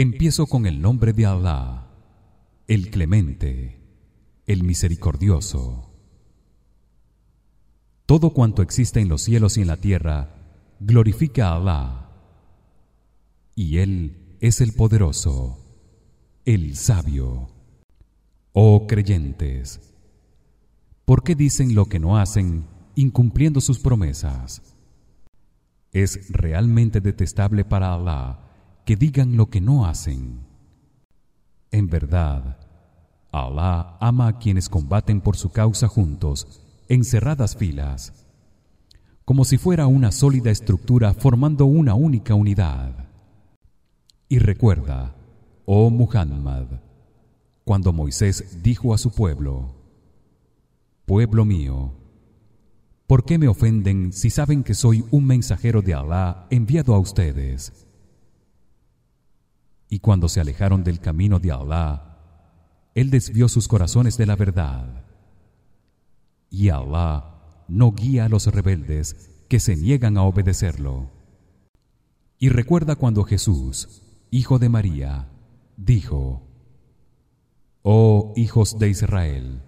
Empiezo con el nombre de Allah, el Clemente, el Misericordioso. Todo cuanto existe en los cielos y en la tierra glorifica a Allah. Y él es el poderoso, el sabio. Oh creyentes, ¿por qué dicen lo que no hacen, incumpliendo sus promesas? Es realmente detestable para Allah que digan lo que no hacen. En verdad, Allah ama a quienes combaten por su causa juntos en cerradas filas, como si fuera una sólida estructura formando una única unidad. Y recuerda, oh Muhammad, cuando Moisés dijo a su pueblo: Pueblo mío, ¿por qué me ofenden si saben que soy un mensajero de Allah enviado a ustedes? Y cuando se alejaron del camino de Allah, él desvió sus corazones de la verdad. Y Allah no guía a los rebeldes que se niegan a obedecerlo. Y recuerda cuando Jesús, hijo de María, dijo: Oh hijos de Israel,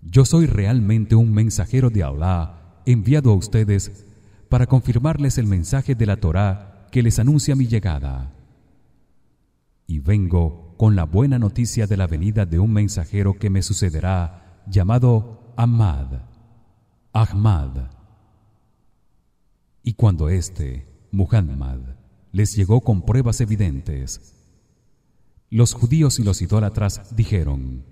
yo soy realmente un mensajero de Allah enviado a ustedes para confirmarles el mensaje de la Torá que les anuncia mi llegada y vengo con la buena noticia de la venida de un mensajero que me sucederá llamado Ahmad Ahmad y cuando éste Muhammad les llegó con pruebas evidentes los judíos y los idólatras dijeron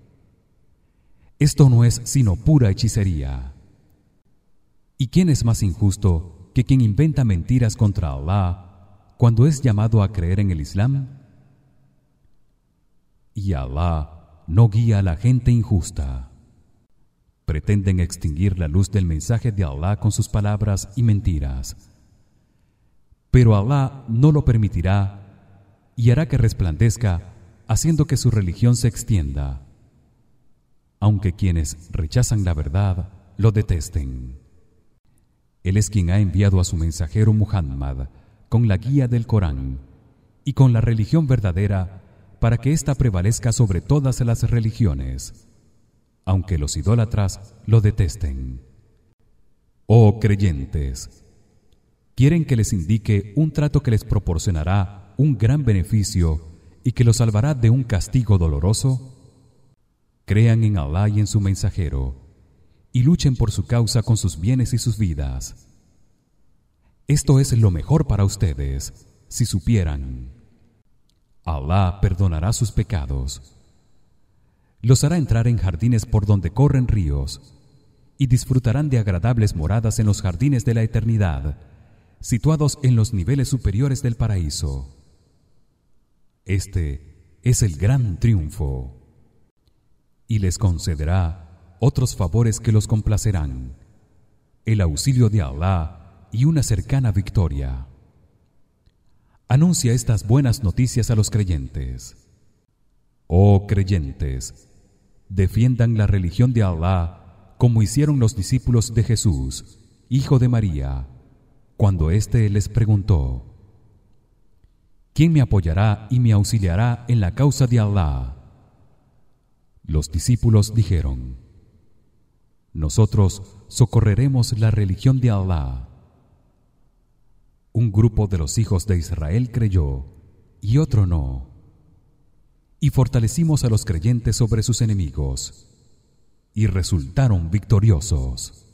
esto no es sino pura hechicería ¿Y quién es más injusto que quien inventa mentiras contra Allah cuando es llamado a creer en el Islam? Y Allah no guía a la gente injusta. Pretenden extinguir la luz del mensaje de Allah con sus palabras y mentiras. Pero Allah no lo permitirá y hará que resplandezca haciendo que su religión se extienda. Aunque quienes rechazan la verdad lo detesten. Él es quien ha enviado a su mensajero Muhammad con la guía del Corán y con la religión verdadera para que ésta prevalezca sobre todas las religiones, aunque los idólatras lo detesten. Oh creyentes, quieren que les indique un trato que les proporcionará un gran beneficio y que los salvará de un castigo doloroso. Crean en Allah y en su mensajero y luchen por su causa con sus bienes y sus vidas. Esto es lo mejor para ustedes, si supieran. Allah perdonará sus pecados. Los hará entrar en jardines por donde corren ríos y disfrutarán de agradables moradas en los jardines de la eternidad, situados en los niveles superiores del paraíso. Este es el gran triunfo. Y les concederá otros favores que los complacerán, el auxilio de Allah y una cercana victoria. Anuncia estas buenas noticias a los creyentes. Oh creyentes, defiendan la religión de Allah como hicieron los discípulos de Jesús, hijo de María, cuando éste les preguntó: ¿Quién me apoyará y me auxiliará en la causa de Allah? Los discípulos dijeron: Nosotros socorreremos la religión de Allah un grupo de los hijos de Israel creyó y otro no. Y fortalecimos a los creyentes sobre sus enemigos y resultaron victoriosos.